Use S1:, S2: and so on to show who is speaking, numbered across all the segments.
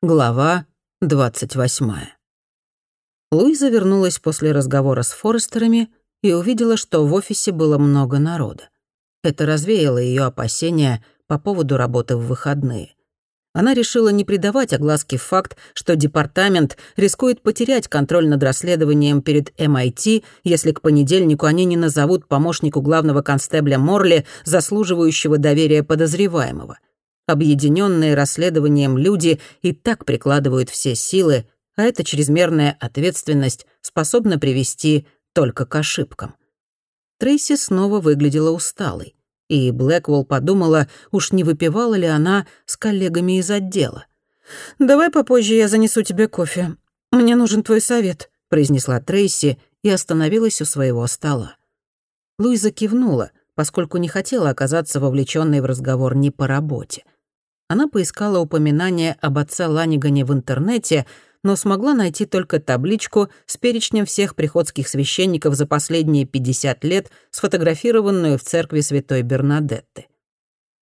S1: Глава 28. Луиза вернулась после разговора с Форестерами и увидела, что в офисе было много народа. Это развеяло ее опасения по поводу работы в выходные. Она решила не придавать огласке факт, что департамент рискует потерять контроль над расследованием перед MIT, если к понедельнику они не назовут помощнику главного констебля Морли, заслуживающего доверия подозреваемого — Объединенные расследованием люди и так прикладывают все силы, а эта чрезмерная ответственность способна привести только к ошибкам. Трейси снова выглядела усталой, и Блэквелл подумала, уж не выпивала ли она с коллегами из отдела. «Давай попозже я занесу тебе кофе. Мне нужен твой совет», — произнесла Трейси и остановилась у своего стола. Луиза кивнула, поскольку не хотела оказаться вовлеченной в разговор не по работе. Она поискала упоминание об отце Ланигане в интернете, но смогла найти только табличку с перечнем всех приходских священников за последние 50 лет, сфотографированную в церкви святой Бернадетты.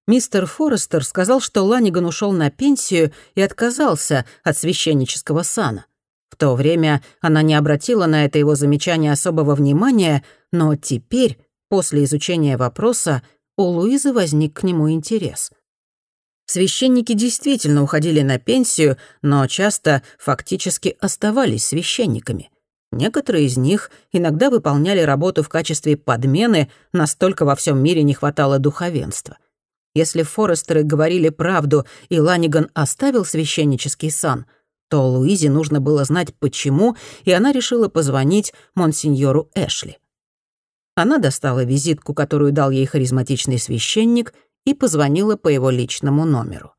S1: Мистер Форестер сказал, что Ланиган ушел на пенсию и отказался от священнического сана. В то время она не обратила на это его замечание особого внимания, но теперь, после изучения вопроса, у Луизы возник к нему интерес — Священники действительно уходили на пенсию, но часто фактически оставались священниками. Некоторые из них иногда выполняли работу в качестве подмены, настолько во всем мире не хватало духовенства. Если Форестеры говорили правду и Ланиган оставил священнический сан, то Луизе нужно было знать почему, и она решила позвонить монсеньору Эшли. Она достала визитку, которую дал ей харизматичный священник, и позвонила по его личному номеру.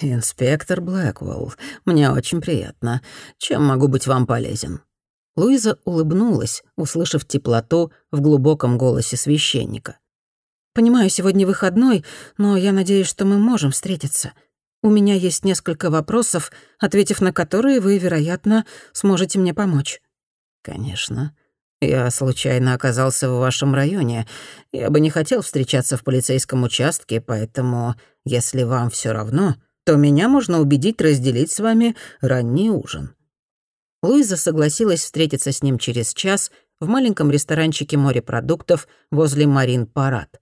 S1: «Инспектор Блэквелл, мне очень приятно. Чем могу быть вам полезен?» Луиза улыбнулась, услышав теплоту в глубоком голосе священника. «Понимаю, сегодня выходной, но я надеюсь, что мы можем встретиться. У меня есть несколько вопросов, ответив на которые вы, вероятно, сможете мне помочь». «Конечно. Я случайно оказался в вашем районе. Я бы не хотел встречаться в полицейском участке, поэтому, если вам все равно, то меня можно убедить разделить с вами ранний ужин». Луиза согласилась встретиться с ним через час в маленьком ресторанчике морепродуктов возле Марин-Парад.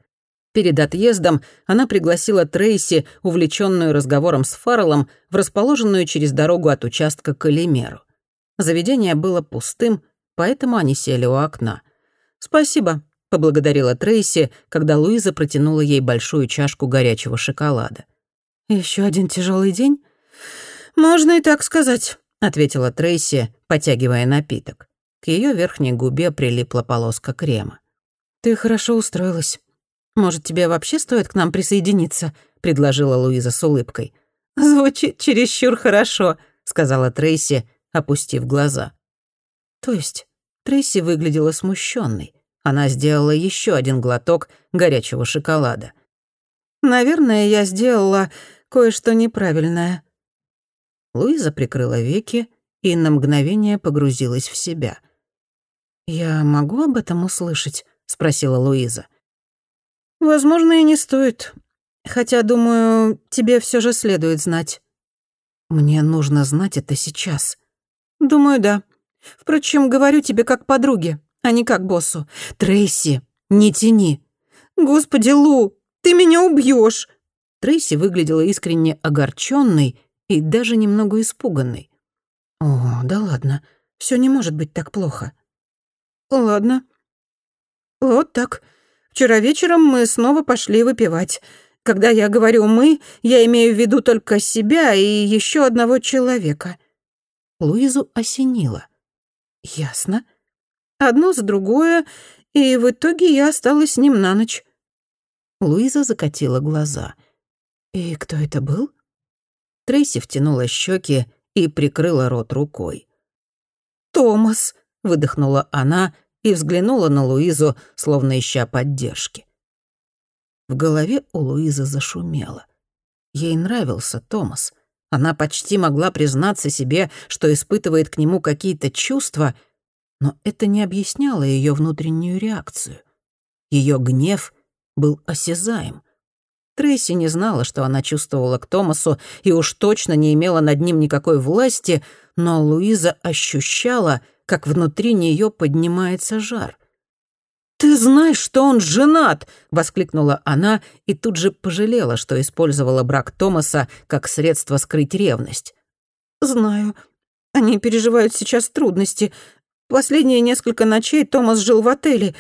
S1: Перед отъездом она пригласила Трейси, увлеченную разговором с Фарреллом, в расположенную через дорогу от участка к Элимеру. Заведение было пустым, поэтому они сели у окна. «Спасибо», — поблагодарила Трейси, когда Луиза протянула ей большую чашку горячего шоколада. Еще один тяжелый день?» «Можно и так сказать», — ответила Трейси, потягивая напиток. К ее верхней губе прилипла полоска крема. «Ты хорошо устроилась. Может, тебе вообще стоит к нам присоединиться?» — предложила Луиза с улыбкой. «Звучит чересчур хорошо», — сказала Трейси, опустив глаза. «То есть Трейси выглядела смущенной. Она сделала еще один глоток горячего шоколада. «Наверное, я сделала кое-что неправильное». Луиза прикрыла веки и на мгновение погрузилась в себя. «Я могу об этом услышать?» — спросила Луиза. «Возможно, и не стоит. Хотя, думаю, тебе все же следует знать». «Мне нужно знать это сейчас». «Думаю, да. Впрочем, говорю тебе как подруге, а не как боссу. Трейси, не тяни. Господи, Лу, ты меня убьешь. Трейси выглядела искренне огорченной и даже немного испуганной. О, да ладно, все не может быть так плохо. Ладно. Вот так. Вчера вечером мы снова пошли выпивать. Когда я говорю «мы», я имею в виду только себя и еще одного человека. Луизу осенило. «Ясно. Одно за другое, и в итоге я осталась с ним на ночь». Луиза закатила глаза. «И кто это был?» Трейси втянула щеки и прикрыла рот рукой. «Томас», — выдохнула она и взглянула на Луизу, словно ища поддержки. В голове у Луизы зашумело. Ей нравился Томас. Она почти могла признаться себе, что испытывает к нему какие-то чувства, но это не объясняло ее внутреннюю реакцию. Ее гнев был осязаем. Трейси не знала, что она чувствовала к Томасу, и уж точно не имела над ним никакой власти, но Луиза ощущала, как внутри нее поднимается жар. «Ты знаешь, что он женат!» — воскликнула она и тут же пожалела, что использовала брак Томаса как средство скрыть ревность. «Знаю. Они переживают сейчас трудности. Последние несколько ночей Томас жил в отеле.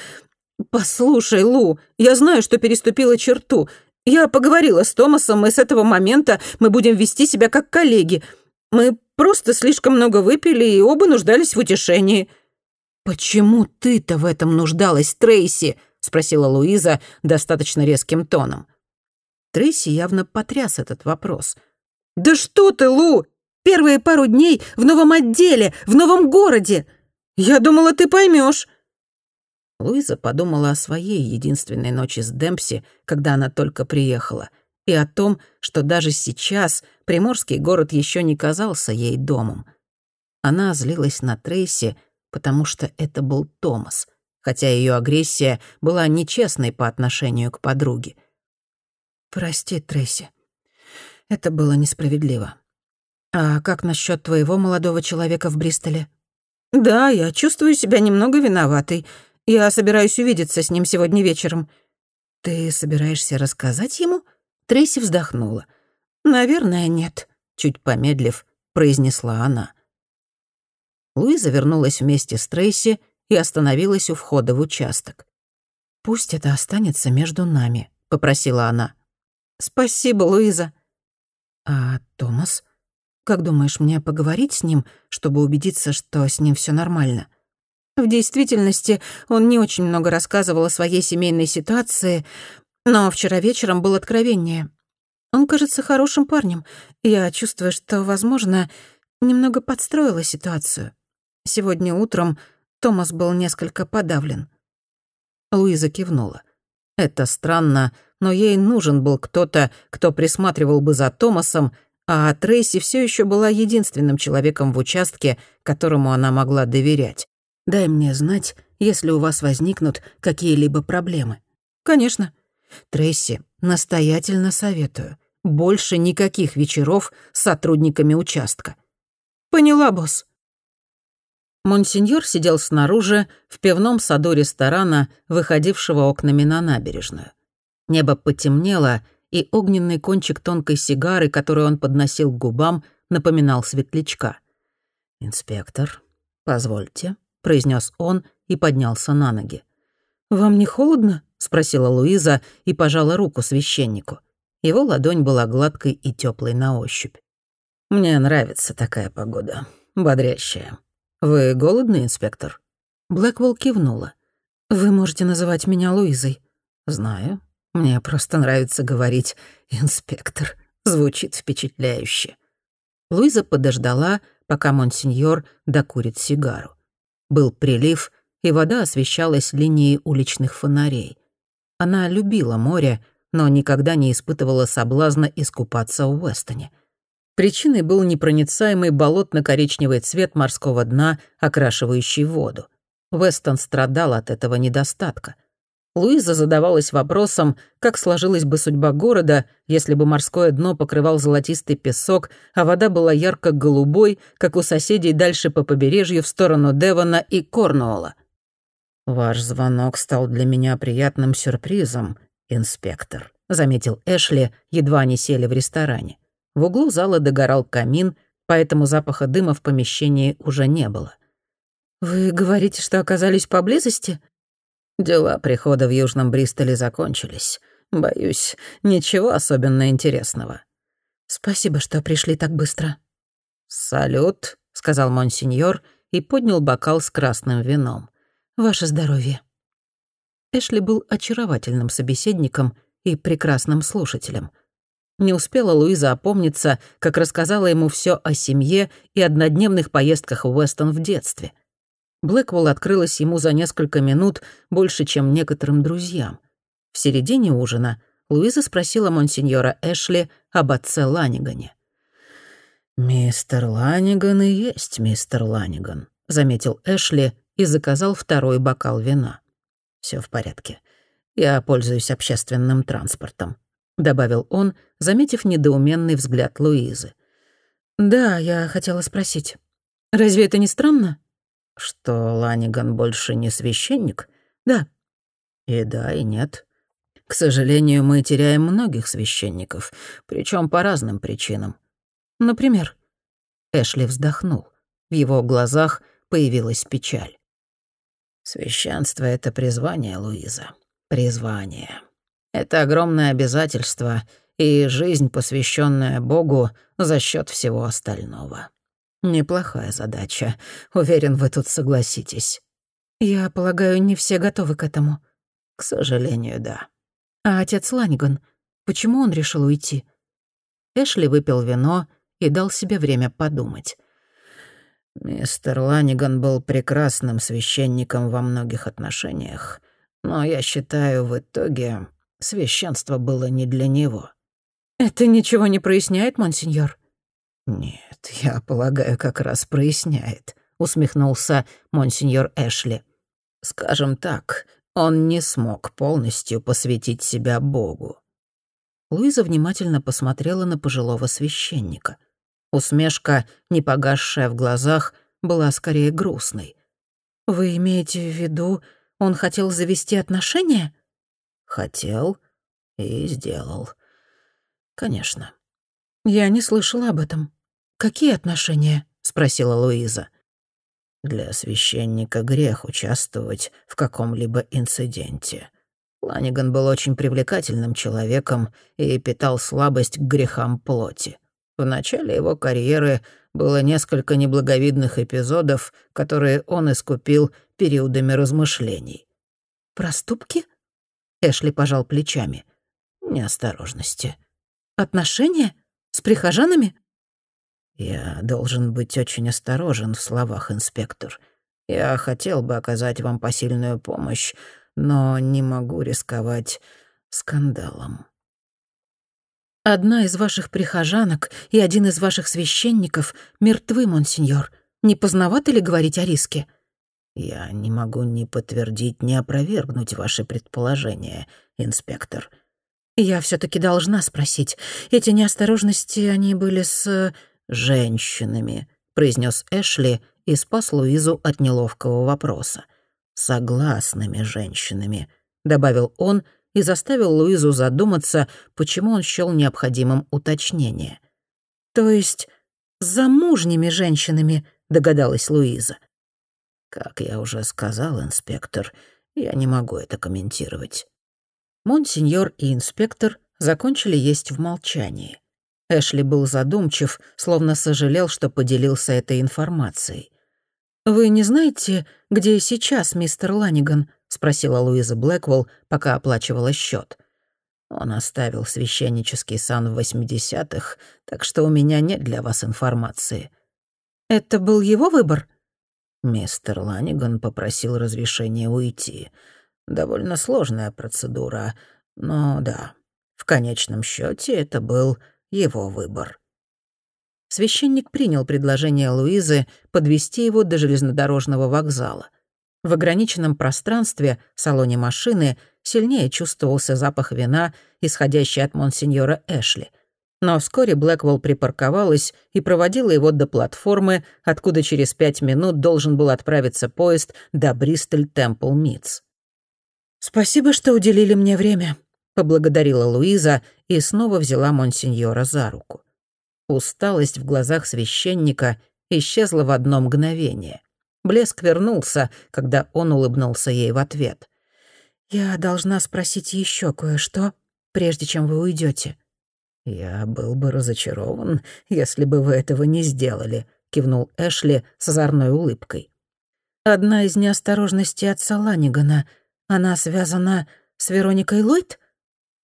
S1: Послушай, Лу, я знаю, что переступила черту. Я поговорила с Томасом, и с этого момента мы будем вести себя как коллеги. Мы просто слишком много выпили и оба нуждались в утешении». «Почему ты-то в этом нуждалась, Трейси?» — спросила Луиза достаточно резким тоном. Трейси явно потряс этот вопрос. «Да что ты, Лу! Первые пару дней в новом отделе, в новом городе! Я думала, ты поймешь. Луиза подумала о своей единственной ночи с Демпси, когда она только приехала, и о том, что даже сейчас приморский город еще не казался ей домом. Она злилась на Трейси, потому что это был Томас, хотя ее агрессия была нечестной по отношению к подруге. «Прости, Трейси. Это было несправедливо. А как насчет твоего молодого человека в Бристоле?» «Да, я чувствую себя немного виноватой. Я собираюсь увидеться с ним сегодня вечером». «Ты собираешься рассказать ему?» Трейси вздохнула. «Наверное, нет», — чуть помедлив, произнесла она. Луиза вернулась вместе с Трейси и остановилась у входа в участок. «Пусть это останется между нами», — попросила она. «Спасибо, Луиза». «А Томас? Как думаешь, мне поговорить с ним, чтобы убедиться, что с ним все нормально?» В действительности, он не очень много рассказывал о своей семейной ситуации, но вчера вечером был откровеннее. Он кажется хорошим парнем. Я чувствую, что, возможно, немного подстроила ситуацию. Сегодня утром Томас был несколько подавлен. Луиза кивнула. Это странно, но ей нужен был кто-то, кто присматривал бы за Томасом, а Трейси все еще была единственным человеком в участке, которому она могла доверять. «Дай мне знать, если у вас возникнут какие-либо проблемы». «Конечно». «Трейси, настоятельно советую. Больше никаких вечеров с сотрудниками участка». «Поняла, босс». Монсеньор сидел снаружи, в пивном саду ресторана, выходившего окнами на набережную. Небо потемнело, и огненный кончик тонкой сигары, которую он подносил к губам, напоминал светлячка. «Инспектор, позвольте», — произнес он и поднялся на ноги. «Вам не холодно?» — спросила Луиза и пожала руку священнику. Его ладонь была гладкой и теплой на ощупь. «Мне нравится такая погода, бодрящая. Вы голодный, инспектор?» Блэквелл кивнула. «Вы можете называть меня Луизой». «Знаю. Мне просто нравится говорить «инспектор». Звучит впечатляюще». Луиза подождала, пока монсеньор докурит сигару. Был прилив, и вода освещалась линией уличных фонарей. Она любила море, но никогда не испытывала соблазна искупаться в Уэстоне. Причиной был непроницаемый болотно-коричневый цвет морского дна, окрашивающий воду. Вестон страдал от этого недостатка. Луиза задавалась вопросом, как сложилась бы судьба города, если бы морское дно покрывал золотистый песок, а вода была ярко-голубой, как у соседей дальше по побережью в сторону Девона и Корнуолла. «Ваш звонок стал для меня приятным сюрпризом, инспектор», — заметил Эшли, едва они сели в ресторане. В углу зала догорал камин, поэтому запаха дыма в помещении уже не было. «Вы говорите, что оказались поблизости?» «Дела прихода в Южном Бристоле закончились. Боюсь, ничего особенно интересного». «Спасибо, что пришли так быстро». «Салют», — сказал монсеньор и поднял бокал с красным вином. «Ваше здоровье». Эшли был очаровательным собеседником и прекрасным слушателем. Не успела Луиза опомниться, как рассказала ему все о семье и однодневных поездках в Уэстон в детстве. Блэквелл открылась ему за несколько минут больше, чем некоторым друзьям. В середине ужина Луиза спросила монсеньора Эшли об отце Ланигане. «Мистер Ланиган и есть мистер Ланиган», — заметил Эшли и заказал второй бокал вина. Все в порядке. Я пользуюсь общественным транспортом. Добавил он, заметив недоуменный взгляд Луизы. «Да, я хотела спросить. Разве это не странно?»
S2: «Что Ланиган больше не священник?»
S1: «Да».
S2: «И да, и нет. К сожалению, мы теряем многих священников, причем по разным причинам.
S1: Например?»
S2: Эшли вздохнул. В его глазах появилась печаль. «Священство — это призвание, Луиза. Призвание. Это огромное обязательство и жизнь, посвященная Богу за счет всего остального. Неплохая задача. Уверен, вы тут согласитесь».
S1: «Я полагаю, не все готовы к этому».
S2: «К сожалению, да».
S1: «А отец Ланиган, почему он решил уйти?»
S2: Эшли выпил вино и дал себе время подумать. Мистер Ланиган был прекрасным священником во многих отношениях, но я считаю, в итоге священство было не для него.
S1: «Это ничего не проясняет, монсеньор?»
S2: «Нет, я полагаю, как раз проясняет», — усмехнулся монсеньор Эшли. «Скажем так, он не смог полностью посвятить себя Богу».
S1: Луиза внимательно посмотрела на пожилого священника — Усмешка, не погасшая в глазах, была скорее грустной. «Вы имеете в виду, он хотел завести отношения?»
S2: «Хотел и сделал. Конечно».
S1: «Я не слышала об этом. Какие отношения?» — спросила Луиза.
S2: «Для священника грех участвовать в каком-либо инциденте. Ланиган был очень привлекательным человеком и питал слабость к грехам плоти. В начале его карьеры было несколько неблаговидных эпизодов, которые он искупил периодами размышлений.
S1: «Проступки?»
S2: Эшли пожал плечами. «Неосторожности».
S1: «Отношения? С прихожанами?»
S2: «Я должен быть очень осторожен в словах, инспектор. Я хотел бы оказать вам посильную помощь, но не могу рисковать скандалом».
S1: Одна из ваших прихожанок и один из ваших священников мертвы, монсеньор. Не поздновато ли говорить о риске?»
S2: «Я не могу ни подтвердить, ни опровергнуть ваши предположения, инспектор».
S1: «Я все таки должна спросить. Эти неосторожности, они были с...»
S2: «Женщинами», — произнес Эшли и спас Луизу от неловкого вопроса. «Согласными женщинами», — добавил он, — и заставил Луизу задуматься, почему он счёл необходимым уточнение.
S1: «То есть замужними женщинами», — догадалась Луиза.
S2: «Как я уже сказал, инспектор, я не могу это комментировать».
S1: Монсеньор и инспектор закончили есть в молчании. Эшли был задумчив, словно сожалел, что поделился этой информацией. «Вы не знаете, где сейчас мистер Ланиган?» — спросила Луиза Блэквелл, пока оплачивала счет.
S2: «Он оставил священнический сан в восьмидесятых, так что у меня нет для вас информации».
S1: «Это был его выбор?»
S2: Мистер Ланиган попросил разрешения уйти. Довольно сложная процедура, но да, в конечном счете это был его выбор.
S1: Священник принял предложение Луизы подвести его до железнодорожного вокзала — в ограниченном пространстве, салоне машины, сильнее чувствовался запах вина, исходящий от монсеньора Эшли. Но вскоре Блэквелл припарковалась и проводила его до платформы, откуда через пять минут должен был отправиться поезд до Бристоль Темпл Митс. «Спасибо, что уделили мне время», — поблагодарила Луиза и снова взяла монсеньора за руку. Усталость в глазах священника исчезла в одно мгновение. Блеск вернулся, когда он улыбнулся ей в ответ. «Я должна спросить еще кое-что, прежде чем вы уйдете.
S2: «Я был бы разочарован, если бы вы этого не сделали», — кивнул Эшли с озорной улыбкой.
S1: «Одна из неосторожностей отца Ланигана. Она связана с Вероникой Ллойд?»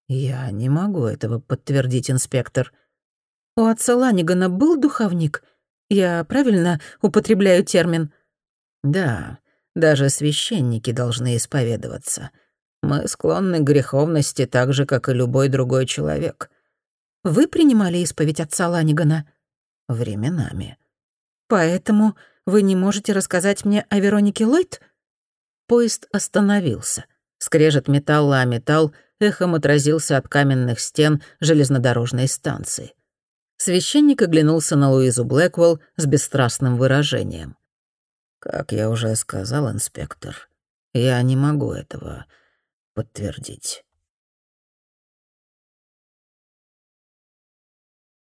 S2: «Я не могу этого подтвердить, инспектор».
S1: «У отца Ланигана был духовник? Я правильно употребляю термин?»
S2: Да, даже священники должны исповедоваться. Мы склонны к греховности так же, как и любой другой человек.
S1: Вы принимали исповедь отца Ланигана?
S2: Временами.
S1: Поэтому вы не можете рассказать мне о Веронике Ллойд?
S2: Поезд остановился. Скрежет металла о металл
S1: эхом отразился от каменных стен железнодорожной станции. Священник оглянулся на Луизу Блэквелл с бесстрастным выражением.
S2: «Как я уже сказал, инспектор, я не могу этого подтвердить.